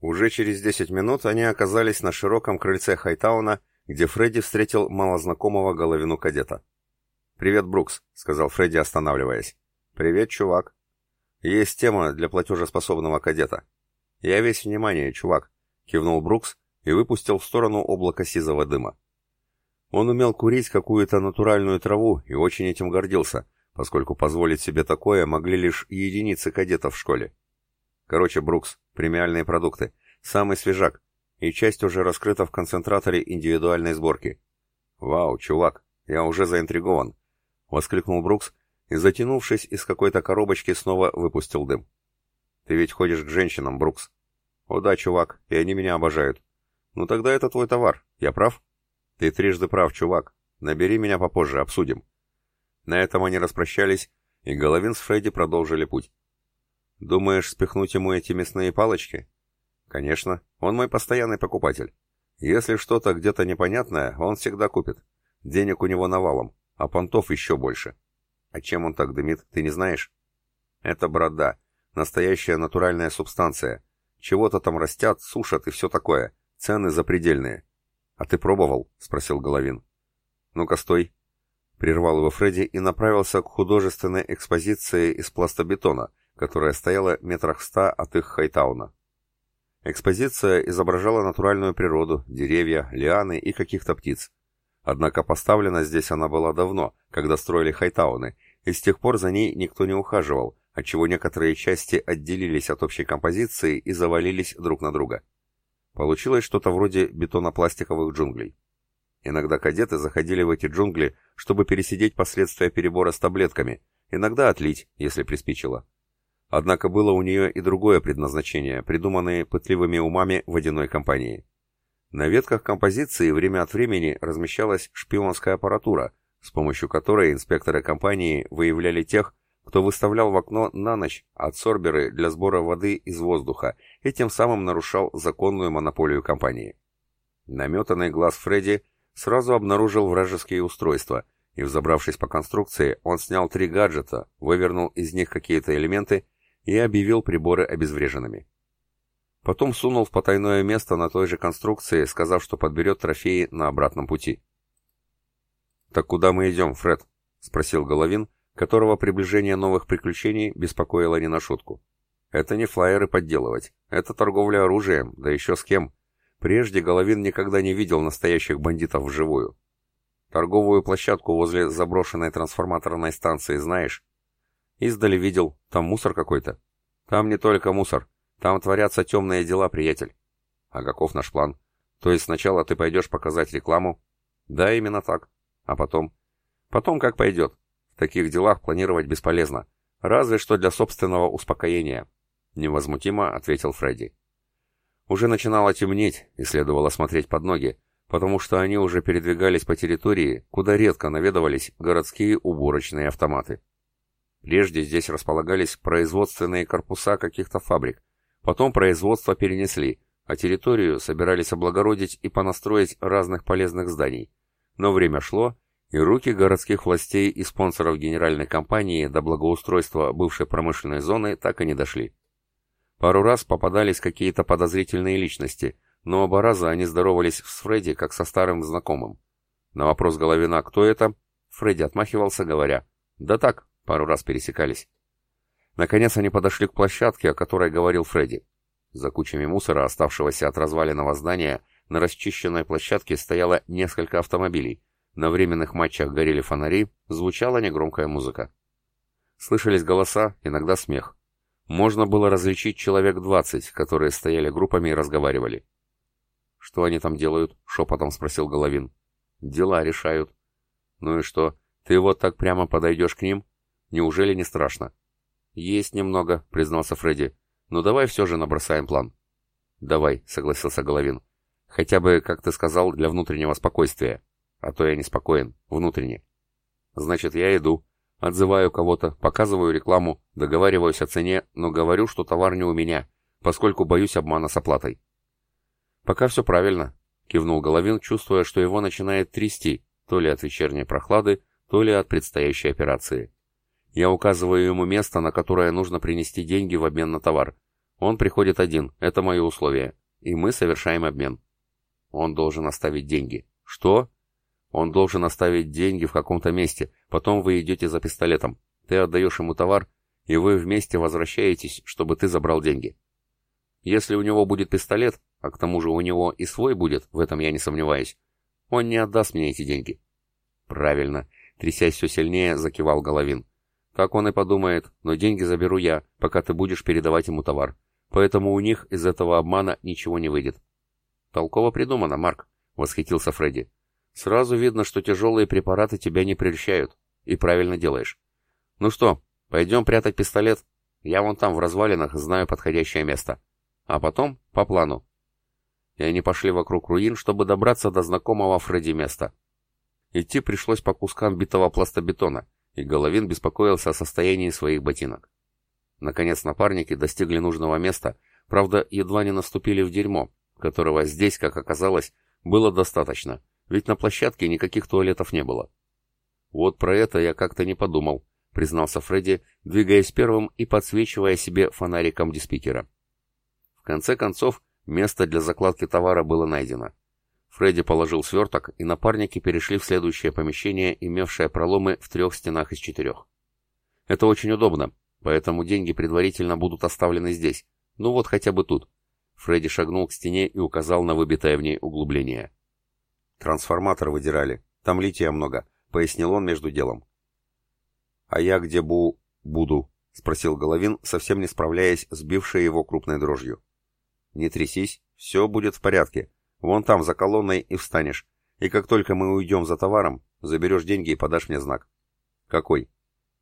Уже через 10 минут они оказались на широком крыльце Хайтауна, где Фредди встретил малознакомого головину кадета. «Привет, Брукс», — сказал Фредди, останавливаясь. «Привет, чувак. Есть тема для платежеспособного кадета». «Я весь внимание, чувак», — кивнул Брукс и выпустил в сторону облако сизого дыма. Он умел курить какую-то натуральную траву и очень этим гордился, поскольку позволить себе такое могли лишь единицы кадетов в школе. Короче, Брукс, премиальные продукты, самый свежак, и часть уже раскрыта в концентраторе индивидуальной сборки. «Вау, чувак, я уже заинтригован!» — воскликнул Брукс и, затянувшись из какой-то коробочки, снова выпустил дым. «Ты ведь ходишь к женщинам, Брукс?» «О да, чувак, и они меня обожают». «Ну тогда это твой товар, я прав?» «Ты трижды прав, чувак. Набери меня попозже, обсудим». На этом они распрощались, и Головин с Фредди продолжили путь. «Думаешь, спихнуть ему эти мясные палочки?» «Конечно, он мой постоянный покупатель. Если что-то где-то непонятное, он всегда купит. Денег у него навалом, а понтов еще больше. А чем он так дымит, ты не знаешь?» «Это брода. Настоящая натуральная субстанция. Чего-то там растят, сушат и все такое. Цены запредельные». «А ты пробовал?» — спросил Головин. «Ну-ка, стой!» Прервал его Фредди и направился к художественной экспозиции из пластобетона, которая стояла метрах в ста от их Хайтауна. Экспозиция изображала натуральную природу, деревья, лианы и каких-то птиц. Однако поставлена здесь она была давно, когда строили Хайтауны, и с тех пор за ней никто не ухаживал, отчего некоторые части отделились от общей композиции и завалились друг на друга. Получилось что-то вроде бетонопластиковых джунглей. Иногда кадеты заходили в эти джунгли, чтобы пересидеть последствия перебора с таблетками, иногда отлить, если приспичило. Однако было у нее и другое предназначение, придуманное пытливыми умами водяной компании. На ветках композиции время от времени размещалась шпионская аппаратура, с помощью которой инспекторы компании выявляли тех, кто выставлял в окно на ночь адсорберы для сбора воды из воздуха и тем самым нарушал законную монополию компании. Наметанный глаз Фредди сразу обнаружил вражеские устройства, и, взобравшись по конструкции, он снял три гаджета, вывернул из них какие-то элементы и объявил приборы обезвреженными. Потом сунул в потайное место на той же конструкции, сказав, что подберет трофеи на обратном пути. «Так куда мы идем, Фред?» — спросил Головин, которого приближение новых приключений беспокоило не на шутку. «Это не флайеры подделывать, это торговля оружием, да еще с кем. Прежде Головин никогда не видел настоящих бандитов вживую. Торговую площадку возле заброшенной трансформаторной станции знаешь? Издали видел, там мусор какой-то. Там не только мусор, там творятся темные дела, приятель. А каков наш план? То есть сначала ты пойдешь показать рекламу? Да, именно так. А потом? Потом как пойдет. В таких делах планировать бесполезно. Разве что для собственного успокоения. Невозмутимо ответил Фредди. Уже начинало темнеть, и следовало смотреть под ноги, потому что они уже передвигались по территории, куда редко наведывались городские уборочные автоматы. Прежде здесь располагались производственные корпуса каких-то фабрик, потом производство перенесли, а территорию собирались облагородить и понастроить разных полезных зданий. Но время шло, и руки городских властей и спонсоров генеральной компании до благоустройства бывшей промышленной зоны так и не дошли. Пару раз попадались какие-то подозрительные личности, но оба раза они здоровались с Фредди как со старым знакомым. На вопрос Головина «Кто это?» Фредди отмахивался, говоря «Да так, Пару раз пересекались. Наконец они подошли к площадке, о которой говорил Фредди. За кучами мусора, оставшегося от разваленного здания, на расчищенной площадке стояло несколько автомобилей. На временных матчах горели фонари, звучала негромкая музыка. Слышались голоса, иногда смех. Можно было различить человек двадцать, которые стояли группами и разговаривали. «Что они там делают?» — шепотом спросил Головин. «Дела решают». «Ну и что, ты вот так прямо подойдешь к ним?» Неужели не страшно? Есть немного, признался Фредди. Но давай все же набросаем план. Давай, согласился Головин. Хотя бы, как ты сказал, для внутреннего спокойствия. А то я не спокоен, внутренне. Значит, я иду, отзываю кого-то, показываю рекламу, договариваюсь о цене, но говорю, что товар не у меня, поскольку боюсь обмана с оплатой. Пока все правильно, кивнул Головин, чувствуя, что его начинает трясти, то ли от вечерней прохлады, то ли от предстоящей операции. Я указываю ему место, на которое нужно принести деньги в обмен на товар. Он приходит один, это мое условие. И мы совершаем обмен. Он должен оставить деньги. Что? Он должен оставить деньги в каком-то месте, потом вы идете за пистолетом. Ты отдаешь ему товар, и вы вместе возвращаетесь, чтобы ты забрал деньги. Если у него будет пистолет, а к тому же у него и свой будет, в этом я не сомневаюсь, он не отдаст мне эти деньги. Правильно, трясясь все сильнее, закивал Головин. Так он и подумает, но деньги заберу я, пока ты будешь передавать ему товар. Поэтому у них из этого обмана ничего не выйдет. Толково придумано, Марк, восхитился Фредди. Сразу видно, что тяжелые препараты тебя не прельщают. И правильно делаешь. Ну что, пойдем прятать пистолет? Я вон там в развалинах знаю подходящее место. А потом по плану. И они пошли вокруг руин, чтобы добраться до знакомого Фредди места. Идти пришлось по кускам битого пластобетона, и Головин беспокоился о состоянии своих ботинок. Наконец напарники достигли нужного места, правда, едва не наступили в дерьмо, которого здесь, как оказалось, было достаточно, ведь на площадке никаких туалетов не было. «Вот про это я как-то не подумал», — признался Фредди, двигаясь первым и подсвечивая себе фонариком диспикера. В конце концов, место для закладки товара было найдено. Фредди положил сверток, и напарники перешли в следующее помещение, имевшее проломы в трех стенах из четырех. Это очень удобно, поэтому деньги предварительно будут оставлены здесь, ну вот хотя бы тут. Фредди шагнул к стене и указал на выбитое в ней углубление. «Трансформатор выдирали. Там лития много», — пояснил он между делом. «А я где бу... буду?» — спросил Головин, совсем не справляясь с бившей его крупной дрожью. «Не трясись, все будет в порядке. Вон там, за колонной, и встанешь. И как только мы уйдем за товаром, заберешь деньги и подашь мне знак». «Какой?»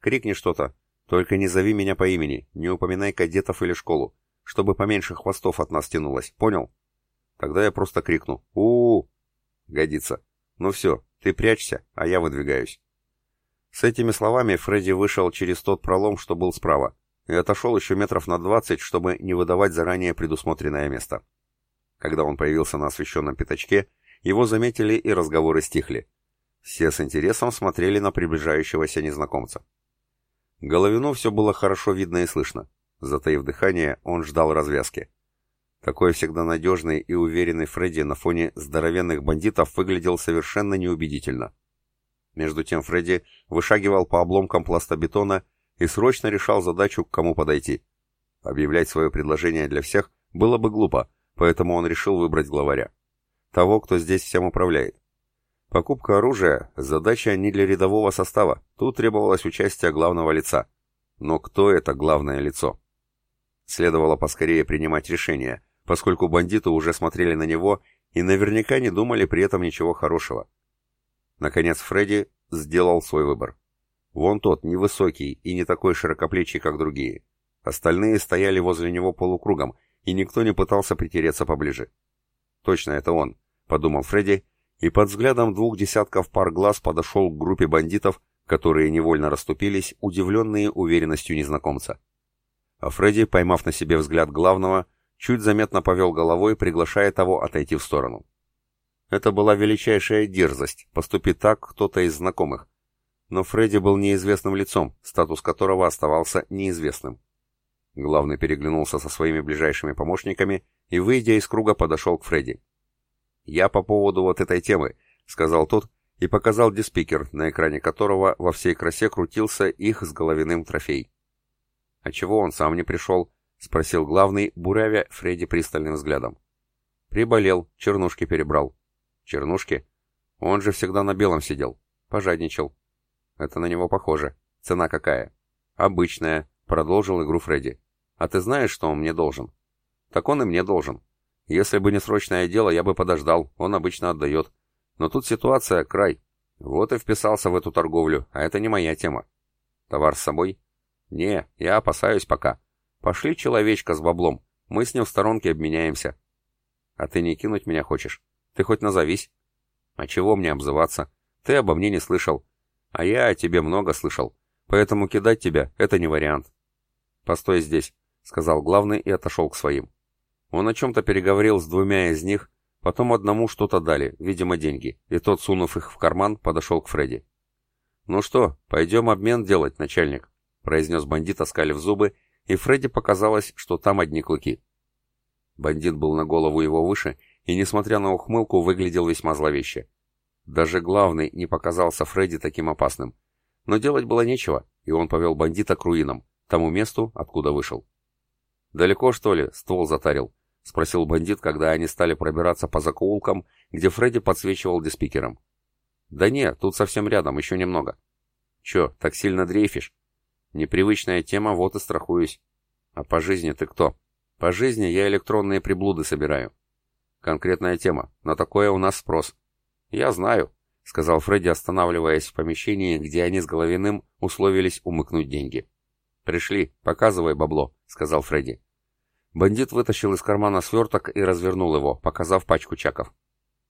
«Крикни что-то. Только не зови меня по имени, не упоминай кадетов или школу, чтобы поменьше хвостов от нас тянулось, понял?» Тогда я просто крикну у, -у, -у Годится. Ну все, ты прячься, а я выдвигаюсь. С этими словами Фредди вышел через тот пролом, что был справа, и отошел еще метров на двадцать, чтобы не выдавать заранее предусмотренное место. Когда он появился на освещенном пятачке, его заметили и разговоры стихли. Все с интересом смотрели на приближающегося незнакомца. Головину все было хорошо видно и слышно. Затаив дыхание, он ждал развязки. Такой всегда надежный и уверенный Фредди на фоне здоровенных бандитов выглядел совершенно неубедительно. Между тем Фредди вышагивал по обломкам пластобетона и срочно решал задачу, к кому подойти. Объявлять свое предложение для всех было бы глупо, поэтому он решил выбрать главаря. Того, кто здесь всем управляет. Покупка оружия – задача не для рядового состава, тут требовалось участие главного лица. Но кто это главное лицо? Следовало поскорее принимать решение, поскольку бандиты уже смотрели на него и наверняка не думали при этом ничего хорошего. Наконец Фредди сделал свой выбор. Вон тот, невысокий и не такой широкоплечий, как другие. Остальные стояли возле него полукругом, и никто не пытался притереться поближе. «Точно, это он», — подумал Фредди, и под взглядом двух десятков пар глаз подошел к группе бандитов, которые невольно расступились, удивленные уверенностью незнакомца. А Фредди, поймав на себе взгляд главного, чуть заметно повел головой, приглашая того отойти в сторону. Это была величайшая дерзость, поступить так кто-то из знакомых. Но Фредди был неизвестным лицом, статус которого оставался неизвестным. Главный переглянулся со своими ближайшими помощниками и, выйдя из круга, подошел к Фредди. «Я по поводу вот этой темы», — сказал тот и показал диспикер, на экране которого во всей красе крутился их с головиным трофей. «А чего он сам не пришел?» — спросил главный, буравя Фредди пристальным взглядом. «Приболел, чернушки перебрал». «Чернушки? Он же всегда на белом сидел. Пожадничал». «Это на него похоже. Цена какая?» «Обычная», — продолжил игру Фредди. «А ты знаешь, что он мне должен?» «Так он и мне должен. Если бы не срочное дело, я бы подождал, он обычно отдает. Но тут ситуация край. Вот и вписался в эту торговлю, а это не моя тема. Товар с собой? Не, я опасаюсь пока. Пошли человечка с баблом, мы с ним в сторонке обменяемся. А ты не кинуть меня хочешь? Ты хоть назовись. А чего мне обзываться? Ты обо мне не слышал. А я о тебе много слышал. Поэтому кидать тебя — это не вариант. Постой здесь, — сказал главный и отошел к своим. Он о чем-то переговорил с двумя из них, потом одному что-то дали, видимо, деньги, и тот, сунув их в карман, подошел к Фредди. «Ну что, пойдем обмен делать, начальник», — произнес бандит, оскалив зубы и Фредди показалось, что там одни клыки. Бандит был на голову его выше и, несмотря на ухмылку, выглядел весьма зловеще. Даже главный не показался Фредди таким опасным. Но делать было нечего, и он повел бандита к руинам, тому месту, откуда вышел. «Далеко, что ли?» — ствол затарил. — спросил бандит, когда они стали пробираться по закоулкам, где Фредди подсвечивал диспикером. «Да нет, тут совсем рядом, еще немного». «Че, так сильно дрейфишь?» «Непривычная тема, вот и страхуюсь». «А по жизни ты кто?» «По жизни я электронные приблуды собираю». «Конкретная тема. На такое у нас спрос». «Я знаю», — сказал Фредди, останавливаясь в помещении, где они с Головиным условились умыкнуть деньги. «Пришли, показывай бабло», — сказал Фредди. Бандит вытащил из кармана сверток и развернул его, показав пачку чаков.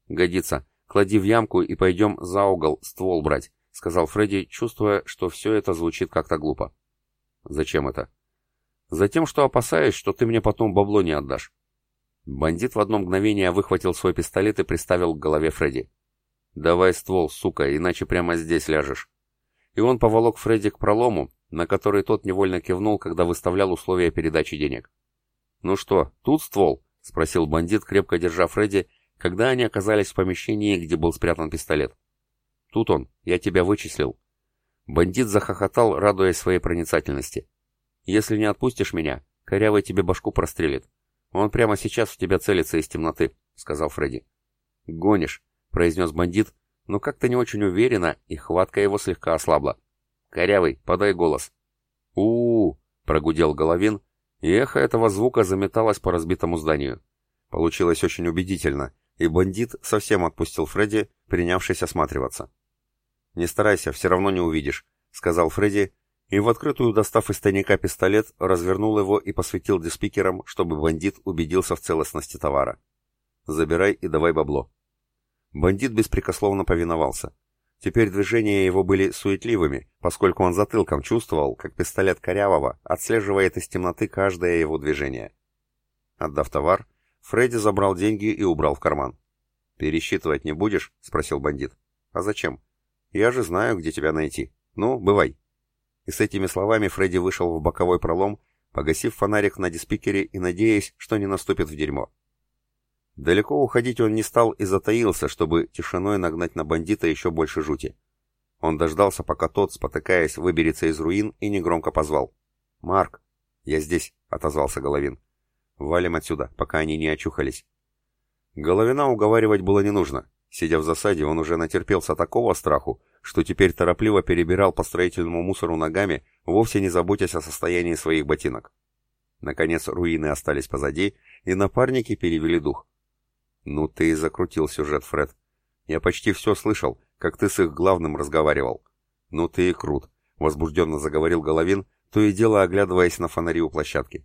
«Годится. Клади в ямку и пойдем за угол ствол брать», — сказал Фредди, чувствуя, что все это звучит как-то глупо. «Зачем это?» «Затем, что опасаюсь, что ты мне потом бабло не отдашь». Бандит в одно мгновение выхватил свой пистолет и приставил к голове Фредди. «Давай ствол, сука, иначе прямо здесь ляжешь». И он поволок Фредди к пролому, на который тот невольно кивнул, когда выставлял условия передачи денег. «Ну что, тут ствол?» — спросил бандит, крепко держа Фредди, когда они оказались в помещении, где был спрятан пистолет. «Тут он, я тебя вычислил». Бандит захохотал, радуясь своей проницательности. «Если не отпустишь меня, корявый тебе башку прострелит. Он прямо сейчас в тебя целится из темноты», — сказал Фредди. «Гонишь», — произнес бандит, но как-то не очень уверенно, и хватка его слегка ослабла. «Корявый, подай голос». «У-у-у», — прогудел Головин, и эхо этого звука заметалось по разбитому зданию. Получилось очень убедительно, и бандит совсем отпустил Фредди, принявшись осматриваться. «Не старайся, все равно не увидишь», — сказал Фредди, и в открытую, достав из тайника пистолет, развернул его и посветил диспикером, чтобы бандит убедился в целостности товара. «Забирай и давай бабло». Бандит беспрекословно повиновался. Теперь движения его были суетливыми, поскольку он затылком чувствовал, как пистолет Корявого отслеживает из темноты каждое его движение. Отдав товар, Фредди забрал деньги и убрал в карман. «Пересчитывать не будешь?» — спросил бандит. «А зачем? Я же знаю, где тебя найти. Ну, бывай». И с этими словами Фредди вышел в боковой пролом, погасив фонарик на диспикере и надеясь, что не наступит в дерьмо. Далеко уходить он не стал и затаился, чтобы тишиной нагнать на бандита еще больше жути. Он дождался, пока тот, спотыкаясь, выберется из руин и негромко позвал. «Марк!» «Я здесь», — отозвался Головин. «Валим отсюда, пока они не очухались». Головина уговаривать было не нужно. Сидя в засаде, он уже натерпелся такого страху, что теперь торопливо перебирал по строительному мусору ногами, вовсе не заботясь о состоянии своих ботинок. Наконец руины остались позади, и напарники перевели дух. «Ну ты и закрутил сюжет, Фред. Я почти все слышал, как ты с их главным разговаривал. Ну ты и крут», — возбужденно заговорил Головин, то и дело оглядываясь на фонари у площадки.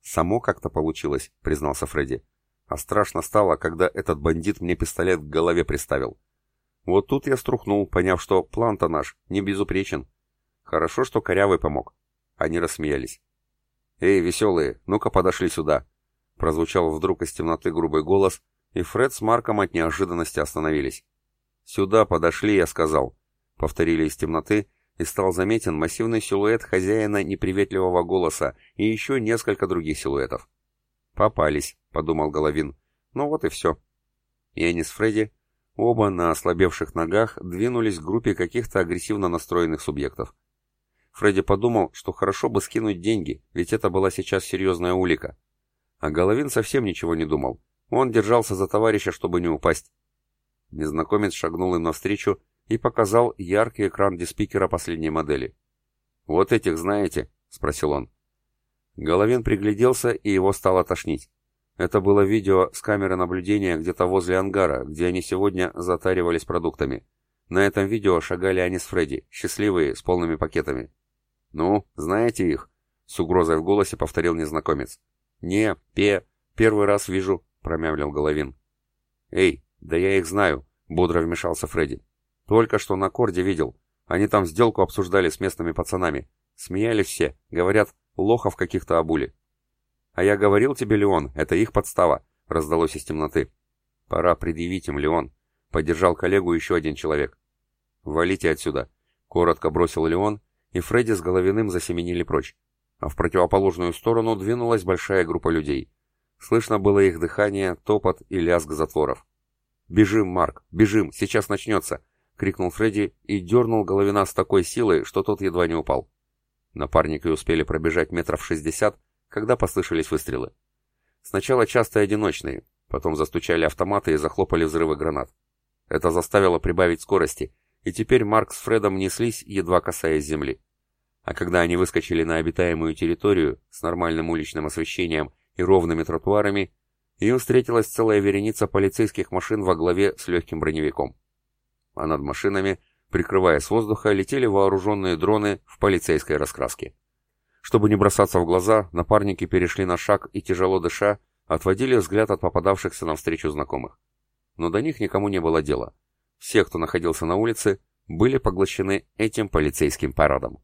«Само как-то получилось», — признался Фредди. «А страшно стало, когда этот бандит мне пистолет к голове приставил. Вот тут я струхнул, поняв, что план-то наш не безупречен. Хорошо, что Корявый помог». Они рассмеялись. «Эй, веселые, ну-ка подошли сюда!» Прозвучал вдруг из темноты грубый голос, и Фред с Марком от неожиданности остановились. «Сюда подошли», — я сказал. Повторили из темноты, и стал заметен массивный силуэт хозяина неприветливого голоса и еще несколько других силуэтов. «Попались», — подумал Головин. «Ну вот и все». И они с Фредди, оба на ослабевших ногах, двинулись к группе каких-то агрессивно настроенных субъектов. Фредди подумал, что хорошо бы скинуть деньги, ведь это была сейчас серьезная улика. А Головин совсем ничего не думал. Он держался за товарища, чтобы не упасть. Незнакомец шагнул им навстречу и показал яркий экран диспикера последней модели. «Вот этих знаете?» — спросил он. Головин пригляделся, и его стало тошнить. Это было видео с камеры наблюдения где-то возле ангара, где они сегодня затаривались продуктами. На этом видео шагали они с Фредди, счастливые, с полными пакетами. «Ну, знаете их?» — с угрозой в голосе повторил незнакомец. «Не, пе, первый раз вижу», — промямлил Головин. «Эй, да я их знаю», — бодро вмешался Фредди. «Только что на корде видел. Они там сделку обсуждали с местными пацанами. Смеялись все, говорят, лохов каких-то обули». «А я говорил тебе, Леон, это их подстава», — раздалось из темноты. «Пора предъявить им, Леон», — поддержал коллегу еще один человек. «Валите отсюда», — коротко бросил Леон, и Фредди с Головиным засеменили прочь. а в противоположную сторону двинулась большая группа людей. Слышно было их дыхание, топот и лязг затворов. «Бежим, Марк, бежим, сейчас начнется!» — крикнул Фредди и дернул Головина с такой силой, что тот едва не упал. Напарники успели пробежать метров шестьдесят, когда послышались выстрелы. Сначала частые одиночные, потом застучали автоматы и захлопали взрывы гранат. Это заставило прибавить скорости, и теперь Марк с Фредом неслись, едва касаясь земли. А когда они выскочили на обитаемую территорию с нормальным уличным освещением и ровными тротуарами, им встретилась целая вереница полицейских машин во главе с легким броневиком. А над машинами, прикрывая с воздуха, летели вооруженные дроны в полицейской раскраске. Чтобы не бросаться в глаза, напарники перешли на шаг и, тяжело дыша, отводили взгляд от попадавшихся навстречу знакомых. Но до них никому не было дела. Все, кто находился на улице, были поглощены этим полицейским парадом.